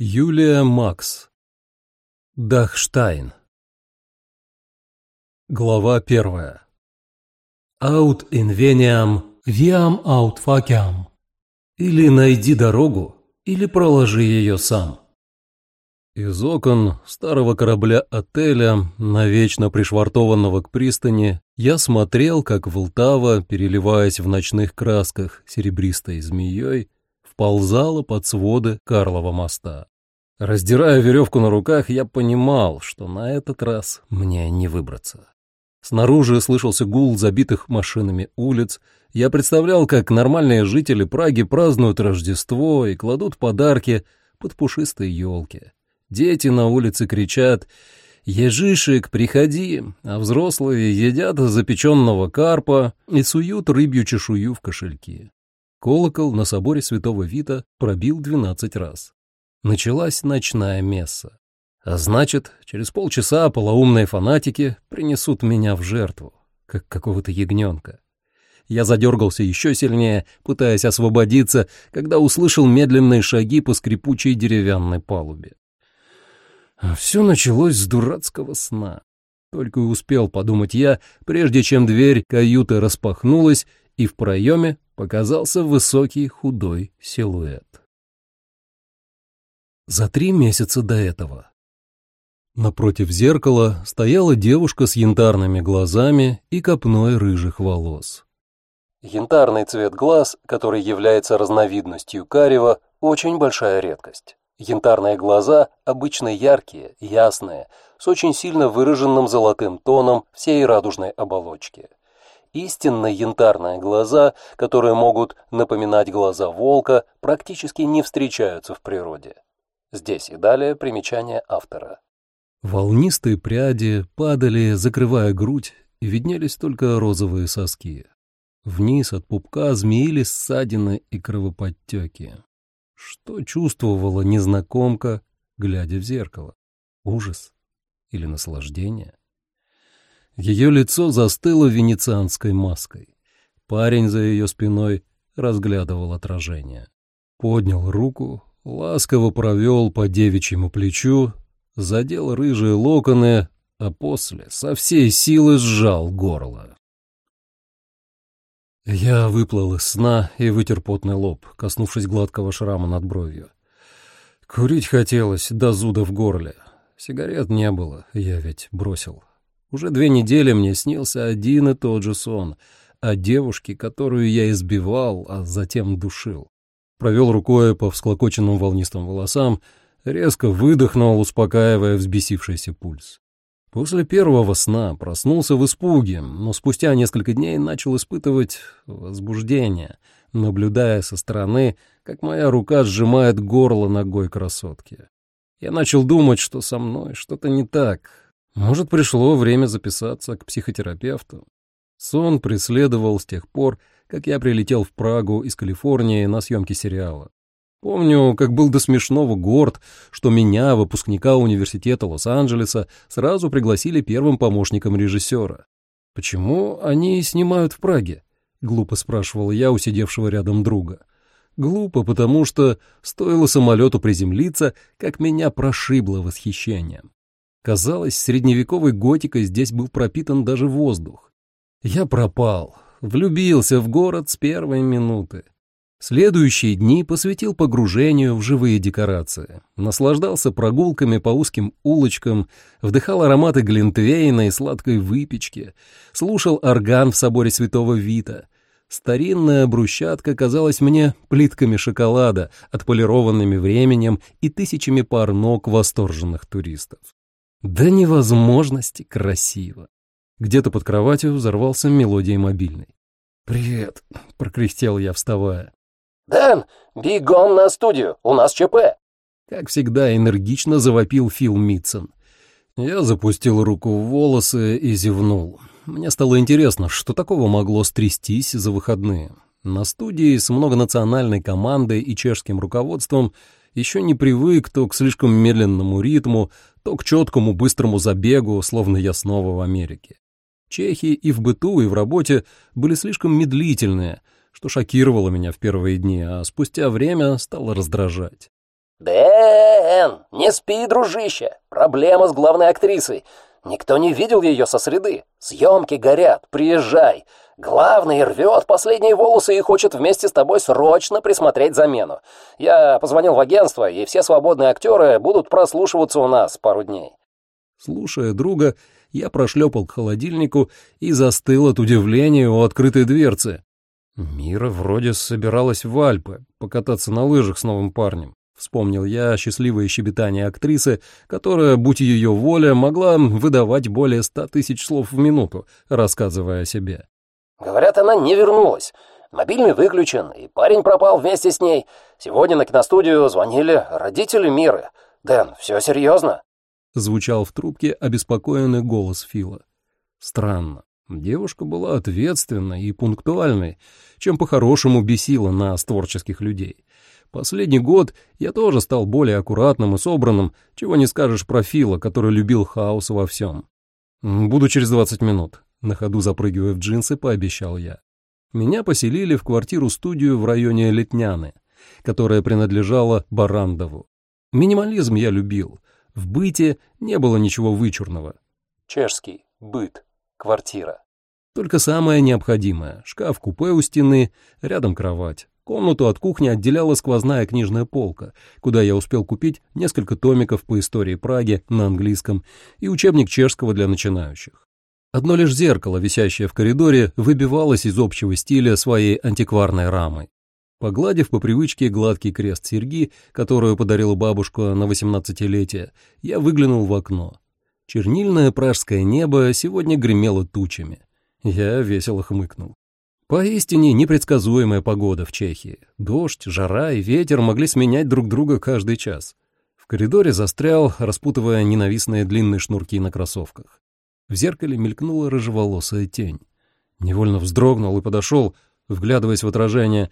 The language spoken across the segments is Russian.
Юлия Макс. Дахштайн. Глава первая. Аут инвениам, viam аут факиам. Или найди дорогу, или проложи ее сам. Из окон старого корабля-отеля, навечно пришвартованного к пристани, я смотрел, как Волтава, переливаясь в ночных красках серебристой змеей, вползала под своды Карлова моста. Раздирая веревку на руках, я понимал, что на этот раз мне не выбраться. Снаружи слышался гул забитых машинами улиц. Я представлял, как нормальные жители Праги празднуют Рождество и кладут подарки под пушистые елки. Дети на улице кричат «Ежишек, приходи!», а взрослые едят запеченного карпа и суют рыбью чешую в кошельки. Колокол на соборе святого Вита пробил двенадцать раз. Началась ночная месса. А значит, через полчаса полоумные фанатики принесут меня в жертву, как какого-то ягненка. Я задергался еще сильнее, пытаясь освободиться, когда услышал медленные шаги по скрипучей деревянной палубе. А все началось с дурацкого сна. Только и успел подумать я, прежде чем дверь каюты распахнулась, и в проеме показался высокий худой силуэт. За три месяца до этого. Напротив зеркала стояла девушка с янтарными глазами и копной рыжих волос. Янтарный цвет глаз, который является разновидностью карего, очень большая редкость. Янтарные глаза обычно яркие, ясные, с очень сильно выраженным золотым тоном всей радужной оболочки. Истинно янтарные глаза, которые могут напоминать глаза волка, практически не встречаются в природе. Здесь и далее примечание автора. Волнистые пряди падали, закрывая грудь, и виднелись только розовые соски. Вниз от пупка змеились ссадины и кровоподтеки. Что чувствовала незнакомка, глядя в зеркало? Ужас или наслаждение? Ее лицо застыло венецианской маской. Парень за ее спиной разглядывал отражение. Поднял руку, ласково провел по девичьему плечу, задел рыжие локоны, а после со всей силы сжал горло. Я выплыл из сна и вытер потный лоб, коснувшись гладкого шрама над бровью. Курить хотелось до зуда в горле. Сигарет не было, я ведь бросил. Уже две недели мне снился один и тот же сон о девушке, которую я избивал, а затем душил. Провел рукой по всклокоченным волнистым волосам, резко выдохнул, успокаивая взбесившийся пульс. После первого сна проснулся в испуге, но спустя несколько дней начал испытывать возбуждение, наблюдая со стороны, как моя рука сжимает горло ногой красотки. Я начал думать, что со мной что-то не так, может, пришло время записаться к психотерапевту. Сон преследовал с тех пор, как я прилетел в Прагу из Калифорнии на съемки сериала. Помню, как был до смешного горд, что меня, выпускника университета Лос-Анджелеса, сразу пригласили первым помощником режиссера. «Почему они снимают в Праге?» — глупо спрашивал я у сидевшего рядом друга. Глупо, потому что стоило самолету приземлиться, как меня прошибло восхищением. Казалось, средневековой готикой здесь был пропитан даже воздух. Я пропал, влюбился в город с первой минуты. Следующие дни посвятил погружению в живые декорации, наслаждался прогулками по узким улочкам, вдыхал ароматы глинтвейна и сладкой выпечки, слушал орган в соборе святого Вита. Старинная брусчатка казалась мне плитками шоколада, отполированными временем и тысячами пар ног восторженных туристов. До невозможности красиво. Где-то под кроватью взорвался мелодией мобильной. «Привет», — прокряхтел я, вставая. «Дэн, бегом на студию, у нас ЧП!» Как всегда энергично завопил Фил Митсон. Я запустил руку в волосы и зевнул. Мне стало интересно, что такого могло стрястись за выходные. На студии с многонациональной командой и чешским руководством еще не привык то к слишком медленному ритму, то к четкому быстрому забегу, словно я снова в Америке. Чехи и в быту, и в работе были слишком медлительные, что шокировало меня в первые дни, а спустя время стало раздражать. «Дэн, не спи, дружище! Проблема с главной актрисой. Никто не видел ее со среды. Съемки горят, приезжай. Главный рвет последние волосы и хочет вместе с тобой срочно присмотреть замену. Я позвонил в агентство, и все свободные актеры будут прослушиваться у нас пару дней». Слушая друга, я прошлепал к холодильнику и застыл от удивления у открытой дверцы. Мира вроде собиралась в Альпы покататься на лыжах с новым парнем. Вспомнил я счастливое щебетание актрисы, которая, будь ее воля, могла выдавать более ста тысяч слов в минуту, рассказывая о себе. «Говорят, она не вернулась. Мобильный выключен, и парень пропал вместе с ней. Сегодня на киностудию звонили родители Миры. Дэн, все серьезно?» Звучал в трубке обеспокоенный голос Фила. Странно. Девушка была ответственной и пунктуальной, чем по-хорошему бесила нас, творческих людей. Последний год я тоже стал более аккуратным и собранным, чего не скажешь про Фила, который любил хаос во всем. «Буду через двадцать минут», — на ходу запрыгивая в джинсы, пообещал я. Меня поселили в квартиру-студию в районе Летняны, которая принадлежала Барандову. Минимализм я любил. В быте не было ничего вычурного. Чешский. Быт. Квартира. Только самое необходимое. Шкаф-купе у стены, рядом кровать. Комнату от кухни отделяла сквозная книжная полка, куда я успел купить несколько томиков по истории Праги на английском и учебник чешского для начинающих. Одно лишь зеркало, висящее в коридоре, выбивалось из общего стиля своей антикварной рамой. Погладив по привычке гладкий крест серьги, которую подарила бабушка на восемнадцатилетие, я выглянул в окно. Чернильное пражское небо сегодня гремело тучами. Я весело хмыкнул. Поистине непредсказуемая погода в Чехии. Дождь, жара и ветер могли сменять друг друга каждый час. В коридоре застрял, распутывая ненавистные длинные шнурки на кроссовках. В зеркале мелькнула рыжеволосая тень. Невольно вздрогнул и подошел, вглядываясь в отражение.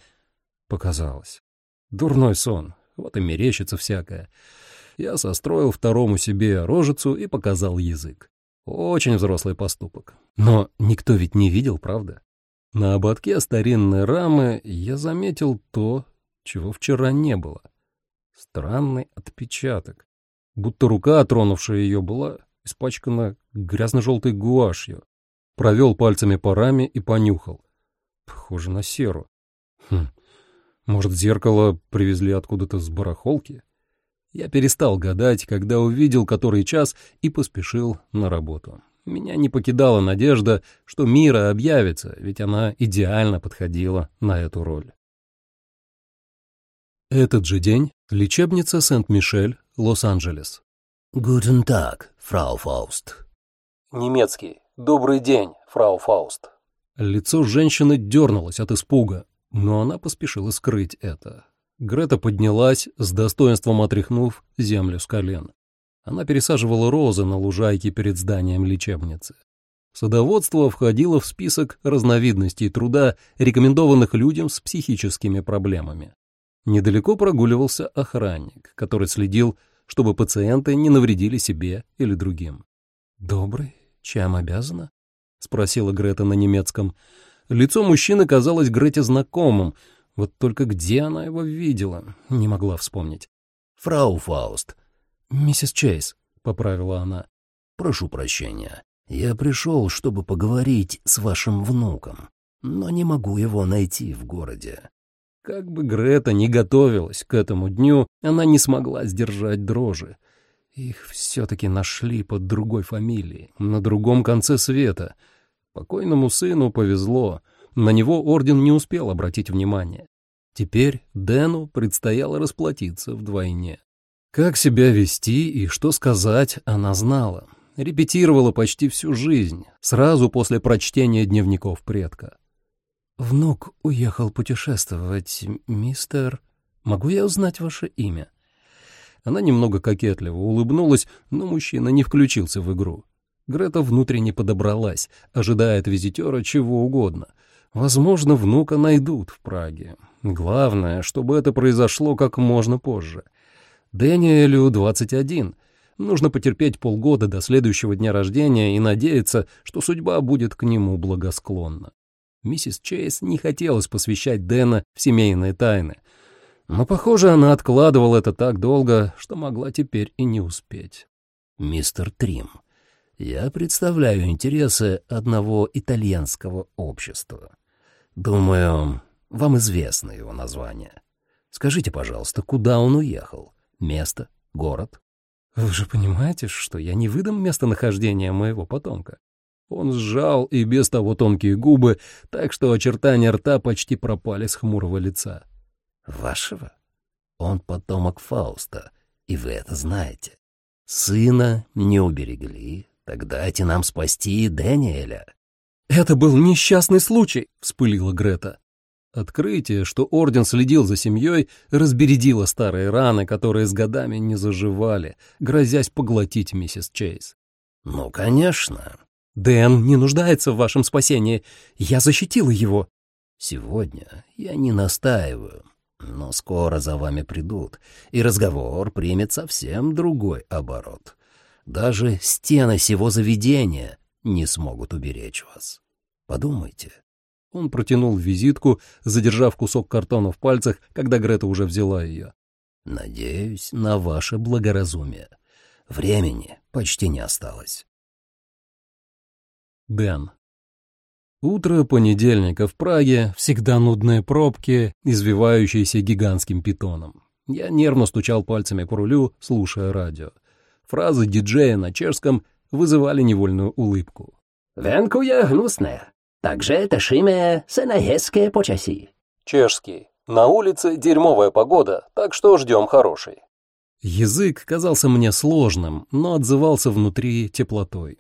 Показалось. Дурной сон, вот и мерещится всякое. Я состроил второму себе рожицу и показал язык. Очень взрослый поступок. Но никто ведь не видел, правда? На ободке старинной рамы я заметил то, чего вчера не было. Странный отпечаток. Будто рука, тронувшая ее, была испачкана грязно-желтой гуашью. Провел пальцами по раме и понюхал. Похоже на серу. Хм, может, зеркало привезли откуда-то с барахолки? Я перестал гадать, когда увидел который час и поспешил на работу. Меня не покидала надежда, что Мира объявится, ведь она идеально подходила на эту роль. Этот же день — лечебница Сент-Мишель, Лос-Анджелес. «Guten Tag, Frau Faust». Немецкий. «Добрый день, фрау Фауст». Лицо женщины дернулось от испуга, но она поспешила скрыть это. Грета поднялась, с достоинством отряхнув землю с колен. Она пересаживала розы на лужайке перед зданием лечебницы. Садоводство входило в список разновидностей труда, рекомендованных людям с психическими проблемами. Недалеко прогуливался охранник, который следил, чтобы пациенты не навредили себе или другим. «Добрый, чем обязана?» — спросила Грета на немецком. Лицо мужчины казалось Грете знакомым, вот только где она его видела, не могла вспомнить. «Фрау Фауст, «Миссис Чейз», — поправила она. «Прошу прощения. Я пришел, чтобы поговорить с вашим внуком, но не могу его найти в городе». Как бы Грета ни готовилась к этому дню, она не смогла сдержать дрожи. Их все-таки нашли под другой фамилией, на другом конце света. Покойному сыну повезло, на него орден не успел обратить внимание. Теперь Дэну предстояло расплатиться вдвойне. Как себя вести и что сказать, она знала. Репетировала почти всю жизнь, сразу после прочтения дневников предка. «Внук уехал путешествовать, мистер... Могу я узнать ваше имя?» Она немного кокетливо улыбнулась, но мужчина не включился в игру. Грета внутренне подобралась, ожидая от визитера чего угодно. Возможно, внука найдут в Праге. Главное, чтобы это произошло как можно позже — Дэниелю 21. Нужно потерпеть полгода до следующего дня рождения и надеяться, что судьба будет к нему благосклонна. Миссис Чейз не хотелось посвящать Дэна в семейные тайны, Но, похоже, она откладывала это так долго, что могла теперь и не успеть. «Мистер Трим, я представляю интересы одного итальянского общества. Думаю, вам известно его название. Скажите, пожалуйста, куда он уехал? Место? Город?» «Вы же понимаете, что я не выдам местонахождение моего потомка?» Он сжал и без того тонкие губы, так что очертания рта почти пропали с хмурого лица. «Вашего? Он потомок Фауста, и вы это знаете. Сына не уберегли, так дайте нам спасти Дэниеля». «Это был несчастный случай», — вспылила Грета. Открытие, что Орден следил за семьей, разбередило старые раны, которые с годами не заживали, грозясь поглотить миссис Чейз. «Ну, конечно». «Дэн не нуждается в вашем спасении. Я защитила его». «Сегодня я не настаиваю, но скоро за вами придут, и разговор примет совсем другой оборот. Даже стены сего заведения не смогут уберечь вас. Подумайте». Он протянул визитку, задержав кусок картона в пальцах, когда Грета уже взяла ее. «Надеюсь на ваше благоразумие. Времени почти не осталось». Дэн. Утро понедельника в Праге, всегда нудные пробки, извивающиеся гигантским питоном. Я нервно стучал пальцами по рулю, слушая радио. Фразы диджея на чешском вызывали невольную улыбку. «Венку я гнусная. Также это шиме сенагесское почаси». Чешский. На улице дерьмовая погода, так что ждем хорошей. Язык казался мне сложным, но отзывался внутри теплотой.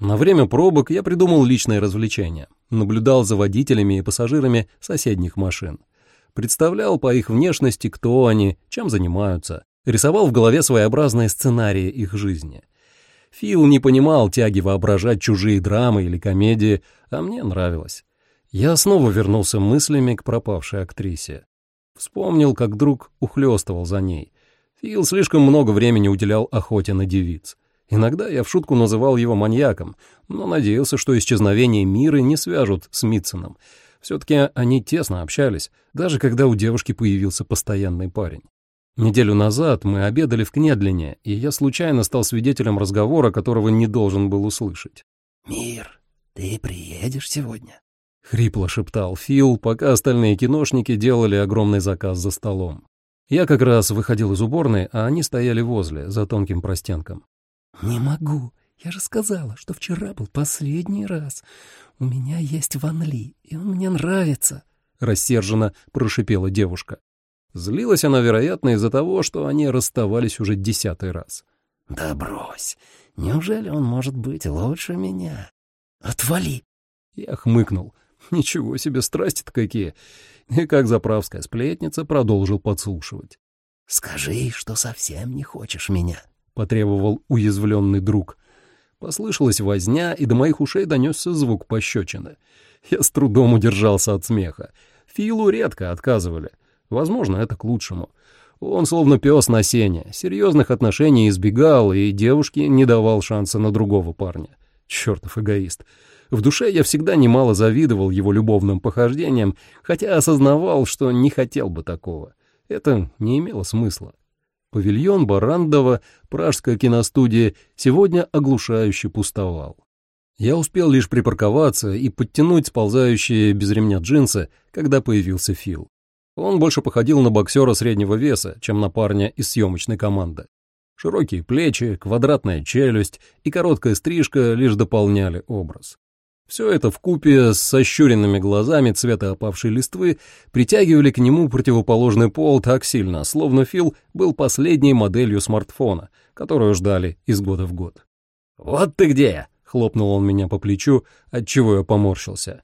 На время пробок я придумал личное развлечение. Наблюдал за водителями и пассажирами соседних машин. Представлял по их внешности, кто они, чем занимаются. Рисовал в голове своеобразные сценарии их жизни. Фил не понимал тяги воображать чужие драмы или комедии, а мне нравилось. Я снова вернулся мыслями к пропавшей актрисе. Вспомнил, как друг ухлёстывал за ней. Фил слишком много времени уделял охоте на девиц. Иногда я в шутку называл его маньяком, но надеялся, что исчезновение Миры не свяжут с Митсоном. Все-таки они тесно общались, даже когда у девушки появился постоянный парень. Неделю назад мы обедали в Кнедлине, и я случайно стал свидетелем разговора, которого не должен был услышать. «Мир, ты приедешь сегодня?» — хрипло шептал Фил, пока остальные киношники делали огромный заказ за столом. Я как раз выходил из уборной, а они стояли возле, за тонким простенком. «Не могу. Я же сказала, что вчера был последний раз. У меня есть Ван Ли, и он мне нравится», — рассерженно прошипела девушка. Злилась она, вероятно, из-за того, что они расставались уже десятый раз. «Да брось. Неужели он может быть лучше меня? Отвали!» Я хмыкнул. Ничего себе, страсти-то какие. И как заправская сплетница продолжил подслушивать. «Скажи, что совсем не хочешь меня», — потребовал уязвленный друг. Послышалась возня, и до моих ушей донесся звук пощечины. Я с трудом удержался от смеха. Филу редко отказывали. Возможно, это к лучшему. Он словно пес на сене, серьезных отношений избегал, и девушке не давал шанса на другого парня. Чертов эгоист. В душе я всегда немало завидовал его любовным похождениям, хотя осознавал, что не хотел бы такого. Это не имело смысла. Павильон Барандова, пражская киностудия, сегодня оглушающе пустовал. Я успел лишь припарковаться и подтянуть сползающие без ремня джинсы, когда появился Фил. Он больше походил на боксера среднего веса, чем на парня из съемочной команды. Широкие плечи, квадратная челюсть и короткая стрижка лишь дополняли образ. Все это в купе с сощуренными глазами цвета опавшей листвы притягивали к нему противоположный пол так сильно, словно Фил был последней моделью смартфона, которую ждали из года в год. «Вот ты где!» — хлопнул он меня по плечу, отчего я поморщился.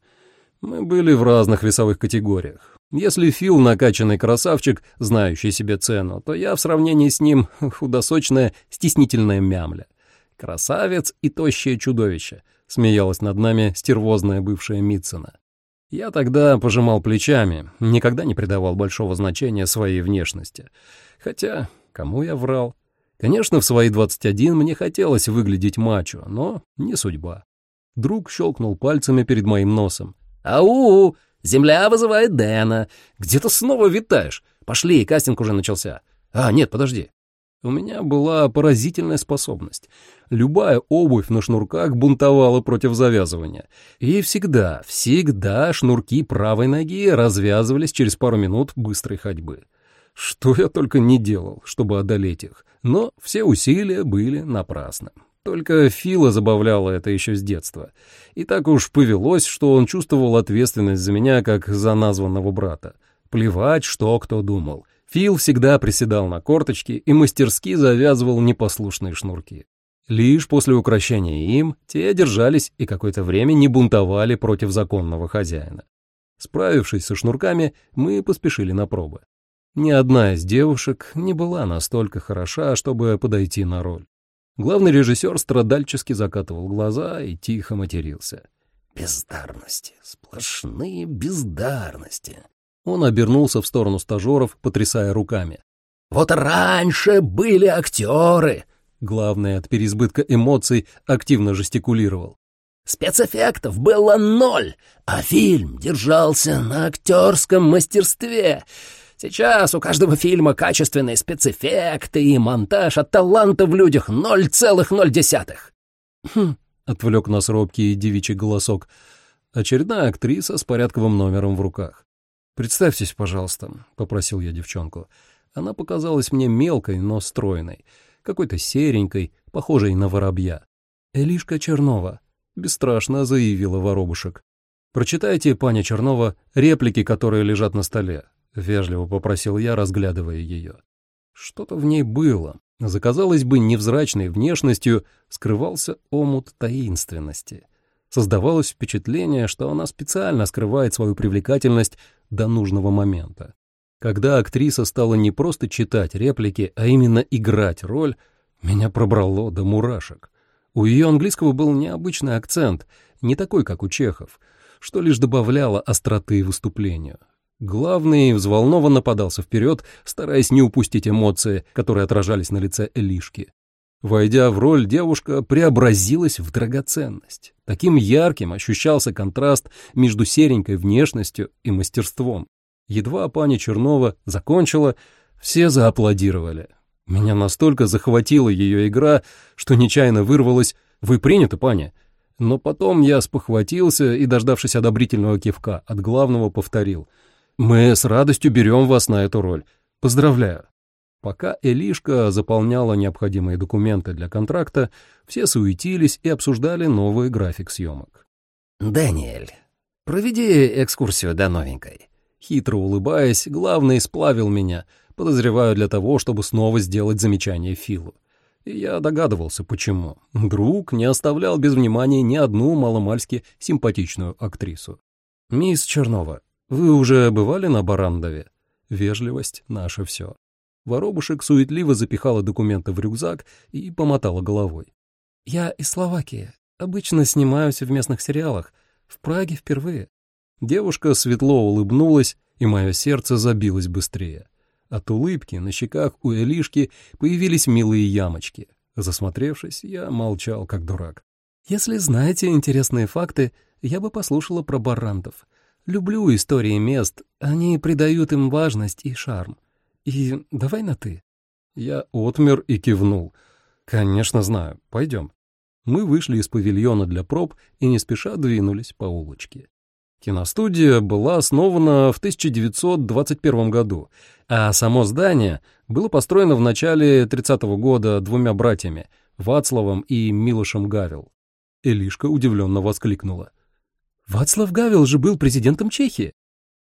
Мы были в разных весовых категориях. Если Фил накачанный красавчик, знающий себе цену, то я в сравнении с ним худосочная, стеснительная мямля. Красавец и тощее чудовище — смеялась над нами стервозная бывшая Митцена. Я тогда пожимал плечами, никогда не придавал большого значения своей внешности. Хотя, кому я врал? Конечно, в свои 21 мне хотелось выглядеть мачо, но не судьба. Друг щелкнул пальцами перед моим носом. «Ау! Земля вызывает Дэна! Где ты снова витаешь? пошли, кастинг уже начался. А, нет, подожди. У меня была поразительная способность. Любая обувь на шнурках бунтовала против завязывания. И всегда, всегда шнурки правой ноги развязывались через пару минут быстрой ходьбы. Что я только не делал, чтобы одолеть их. Но все усилия были напрасны. Только Фила забавляла это еще с детства. И так уж повелось, что он чувствовал ответственность за меня, как за названного брата. Плевать, что кто думал. Фил всегда приседал на корточки и мастерски завязывал непослушные шнурки. Лишь после украшения им те держались и какое-то время не бунтовали против законного хозяина. Справившись со шнурками, мы поспешили на пробы. Ни одна из девушек не была настолько хороша, чтобы подойти на роль. Главный режиссер страдальчески закатывал глаза и тихо матерился. «Бездарности, сплошные бездарности. Он обернулся в сторону стажеров, потрясая руками. «Вот раньше были актеры!» Главное, от переизбытка эмоций активно жестикулировал. «Спецэффектов было ноль, а фильм держался на актерском мастерстве. Сейчас у каждого фильма качественные спецэффекты и монтаж от таланта в людях ноль целых ноль десятых». «Хм», — отвлек нас робкий девичий голосок. Очередная актриса с порядковым номером в руках. «Представьтесь, пожалуйста», — попросил я девчонку. Она показалась мне мелкой, но стройной, какой-то серенькой, похожей на воробья. «Элишка Чернова», — бесстрашно заявила воробушек. «Прочитайте, паня Чернова, реплики, которые лежат на столе», — вежливо попросил я, разглядывая ее. Что-то в ней было. За, казалось бы, невзрачной внешностью скрывался омут таинственности. Создавалось впечатление, что она специально скрывает свою привлекательность до нужного момента. Когда актриса стала не просто читать реплики, а именно играть роль, меня пробрало до мурашек. У ее английского был необычный акцент, не такой, как у чехов, что лишь добавляло остроты выступлению. Главный взволнованно подался вперед, стараясь не упустить эмоции, которые отражались на лице Элишки. Войдя в роль, девушка преобразилась в драгоценность. Таким ярким ощущался контраст между серенькой внешностью и мастерством. Едва пани Чернова закончила, все зааплодировали. Меня настолько захватила ее игра, что нечаянно вырвалось «Вы приняты, паня?» Но потом я спохватился и, дождавшись одобрительного кивка, от главного повторил «Мы с радостью берем вас на эту роль. Поздравляю!» Пока Элишка заполняла необходимые документы для контракта, все суетились и обсуждали новый график съемок. «Дэниэль, проведи экскурсию до новенькой». Хитро улыбаясь, главный сплавил меня, подозреваю для того, чтобы снова сделать замечание Филу. И я догадывался, почему. Друг не оставлял без внимания ни одну маломальски симпатичную актрису. «Мисс Чернова, вы уже бывали на Барандове?» Вежливость — наше все. Воробушек суетливо запихала документы в рюкзак и помотала головой. «Я из Словакии. Обычно снимаюсь в местных сериалах. В Праге впервые». Девушка светло улыбнулась, и мое сердце забилось быстрее. От улыбки на щеках у Элишки появились милые ямочки. Засмотревшись, я молчал, как дурак. «Если знаете интересные факты, я бы послушала про барантов. Люблю истории мест, они придают им важность и шарм. И давай на «ты». Я отмер и кивнул. «Конечно знаю. Пойдем». Мы вышли из павильона для проб и не спеша двинулись по улочке. Киностудия была основана в 1921 году, а само здание было построено в начале 30-го года двумя братьями, Вацлавом и Милошем Гавел. Элишка удивленно воскликнула. «Вацлав Гавел же был президентом Чехии!»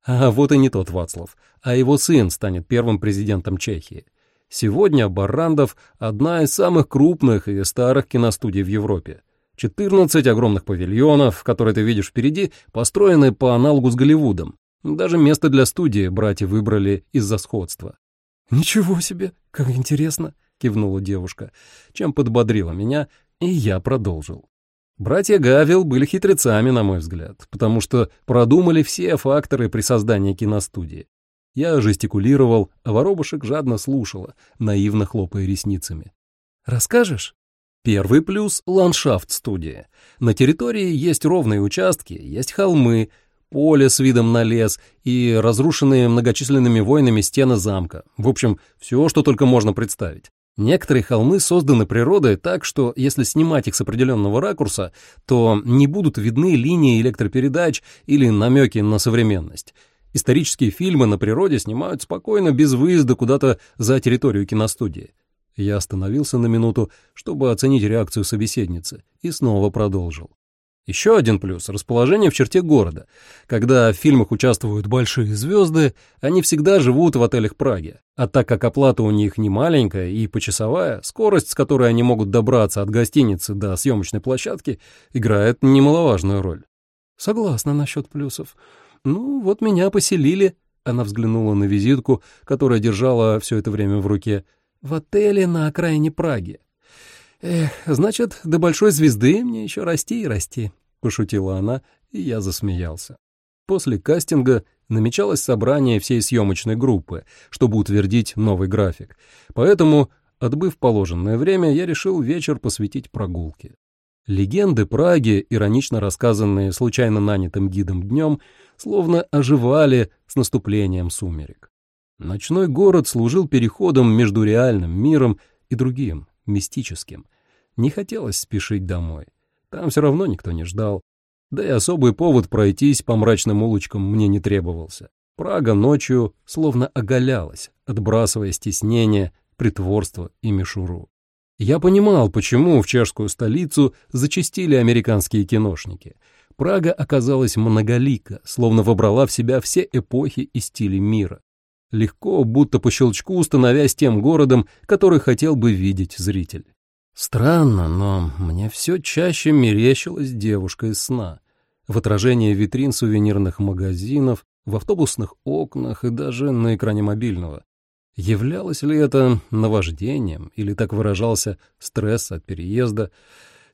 А вот и не тот Вацлав, а его сын станет первым президентом Чехии. Сегодня Баррандов — одна из самых крупных и старых киностудий в Европе. 14 огромных павильонов, которые ты видишь впереди, построены по аналогу с Голливудом. Даже место для студии братья выбрали из-за сходства. «Ничего себе, как интересно!» — кивнула девушка, чем подбодрила меня, и я продолжил. Братья Гавил были хитрецами, на мой взгляд, потому что продумали все факторы при создании киностудии. Я жестикулировал, а воробушек жадно слушала, наивно хлопая ресницами. «Расскажешь?» Первый плюс — ландшафт студии. На территории есть ровные участки, есть холмы, поле с видом на лес и разрушенные многочисленными войнами стены замка. В общем, все, что только можно представить. Некоторые холмы созданы природой так, что если снимать их с определенного ракурса, то не будут видны линии электропередач или намеки на современность. Исторические фильмы на природе снимают спокойно, без выезда куда-то за территорию киностудии. Я остановился на минуту, чтобы оценить реакцию собеседницы, и снова продолжил. Еще один плюс — расположение в черте города. Когда в фильмах участвуют большие звезды, они всегда живут в отелях Праги. А так как оплата у них не маленькая и почасовая, скорость, с которой они могут добраться от гостиницы до съемочной площадки, играет немаловажную роль. Согласна насчет плюсов. Ну, вот меня поселили. Она взглянула на визитку, которая держала все это время в руке. В отеле на окраине Праги. «Эх, значит, до большой звезды мне еще расти и расти», — пошутила она, и я засмеялся. После кастинга намечалось собрание всей съемочной группы, чтобы утвердить новый график. Поэтому, отбыв положенное время, я решил вечер посвятить прогулке. Легенды Праги, иронично рассказанные случайно нанятым гидом днем, словно оживали с наступлением сумерек. Ночной город служил переходом между реальным миром и другим, мистическим. Не хотелось спешить домой. Там все равно никто не ждал. Да и особый повод пройтись по мрачным улочкам мне не требовался. Прага ночью словно оголялась, отбрасывая стеснение, притворство и мишуру. Я понимал, почему в чешскую столицу зачастили американские киношники. Прага оказалась многолика, словно вобрала в себя все эпохи и стили мира. Легко, будто по щелчку, становясь тем городом, который хотел бы видеть зритель. Странно, но мне все чаще мерещилась девушка из сна. В отражении витрин сувенирных магазинов, в автобусных окнах и даже на экране мобильного. Являлось ли это наваждением или так выражался стресс от переезда,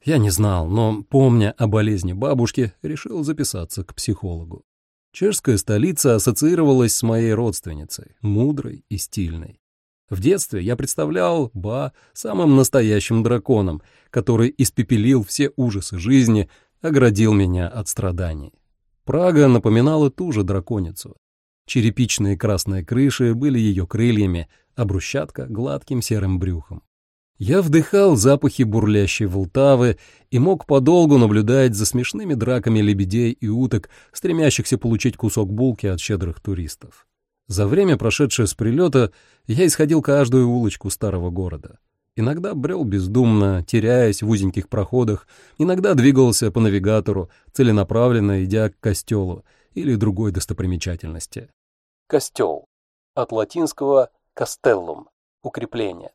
я не знал, но, помня о болезни бабушки, решил записаться к психологу. Чешская столица ассоциировалась с моей родственницей, мудрой и стильной. В детстве я представлял Ба самым настоящим драконом, который испепелил все ужасы жизни, оградил меня от страданий. Прага напоминала ту же драконицу. Черепичные красные крыши были ее крыльями, а брусчатка — гладким серым брюхом. Я вдыхал запахи бурлящей Волтавы и мог подолгу наблюдать за смешными драками лебедей и уток, стремящихся получить кусок булки от щедрых туристов. За время, прошедшее с прилета, я исходил каждую улочку старого города. Иногда брел бездумно, теряясь в узеньких проходах, иногда двигался по навигатору, целенаправленно идя к костелу или другой достопримечательности. Костел. От латинского «castellum» — укрепление.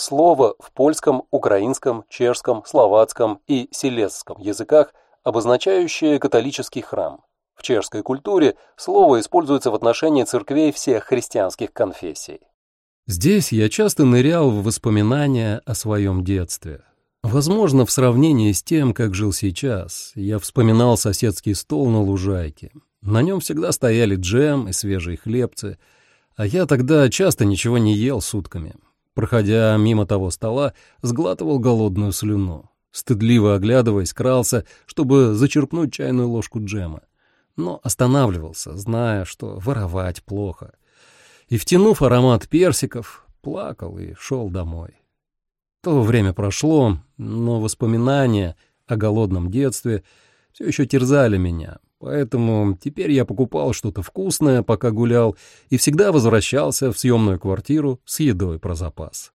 Слово в польском, украинском, чешском, словацком и селезском языках, обозначающее католический храм. В чешской культуре слово используется в отношении церквей всех христианских конфессий. Здесь я часто нырял в воспоминания о своем детстве. Возможно, в сравнении с тем, как жил сейчас, я вспоминал соседский стол на лужайке. На нем всегда стояли джем и свежие хлебцы, а я тогда часто ничего не ел сутками. Проходя мимо того стола, сглатывал голодную слюну. Стыдливо оглядываясь, крался, чтобы зачерпнуть чайную ложку джема но останавливался, зная, что воровать плохо. И, втянув аромат персиков, плакал и шел домой. То время прошло, но воспоминания о голодном детстве все еще терзали меня, поэтому теперь я покупал что-то вкусное, пока гулял, и всегда возвращался в съемную квартиру с едой про запас.